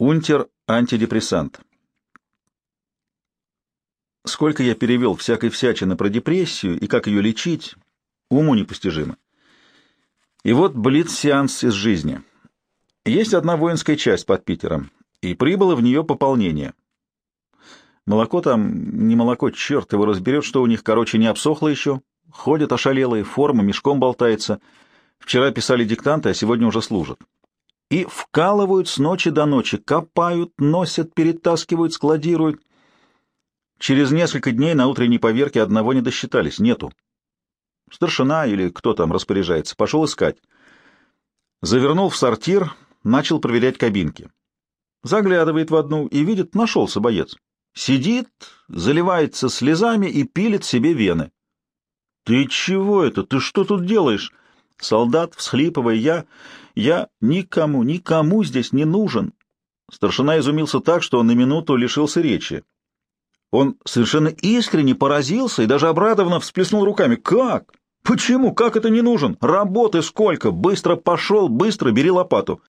Унтер-антидепрессант. Сколько я перевел всякой всячины про депрессию и как ее лечить, уму непостижимо. И вот блиц-сеанс из жизни. Есть одна воинская часть под Питером, и прибыло в нее пополнение. Молоко там, не молоко, черт его разберет, что у них, короче, не обсохло еще. Ходят ошалелые, форма мешком болтается. Вчера писали диктанты, а сегодня уже служат. И вкалывают с ночи до ночи, копают, носят, перетаскивают, складируют. Через несколько дней на утренней поверке одного не досчитались, нету. Старшина или кто там распоряжается, пошел искать. Завернул в сортир, начал проверять кабинки. Заглядывает в одну и видит, нашелся боец. Сидит, заливается слезами и пилит себе вены. «Ты чего это? Ты что тут делаешь?» Солдат, всхлипывая, я... Я никому, никому здесь не нужен. Старшина изумился так, что он на минуту лишился речи. Он совершенно искренне поразился и даже обрадованно всплеснул руками. «Как? Почему? Как это не нужен? Работы сколько? Быстро пошел, быстро бери лопату.